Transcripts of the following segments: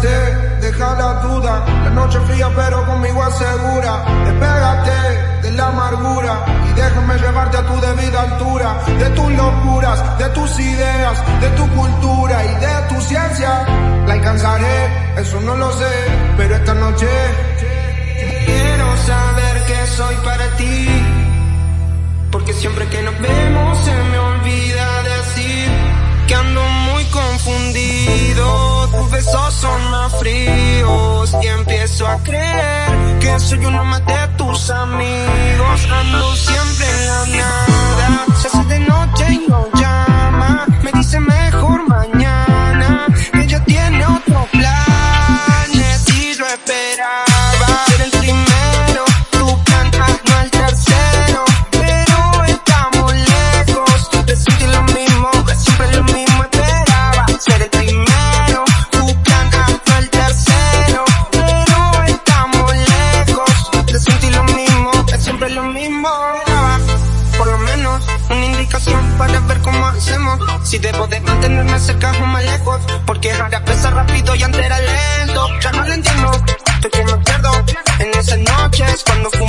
Deja la duda. La noche fría, pero conmigo asegura. Despégate de la amargura y déjame llevarte a tu debida altura. De tus locuras, de tus ideas, de tu cultura y de tu ciencia. La alcanzaré, eso no lo sé, pero esta noche quiero saber que soy para ti. Porque siempre que nos vemos se me Tus besos son más fríos y empiezo a creer que soy uno más de tus amigos. Ando siempre en la nada. Se hace de noche y no llama. Me dice mejor mañana. Ella tiene otro plan y lo esperaba. Para ver cómo hacemos. Si debo de mantenerme cerca o más lejos. Porque ahora pesa rápido y antes era lento. Ya no lo entiendo. Estoy que me pierdo en esas noches cuando bebo.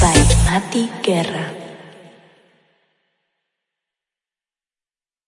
By Mati Guerra.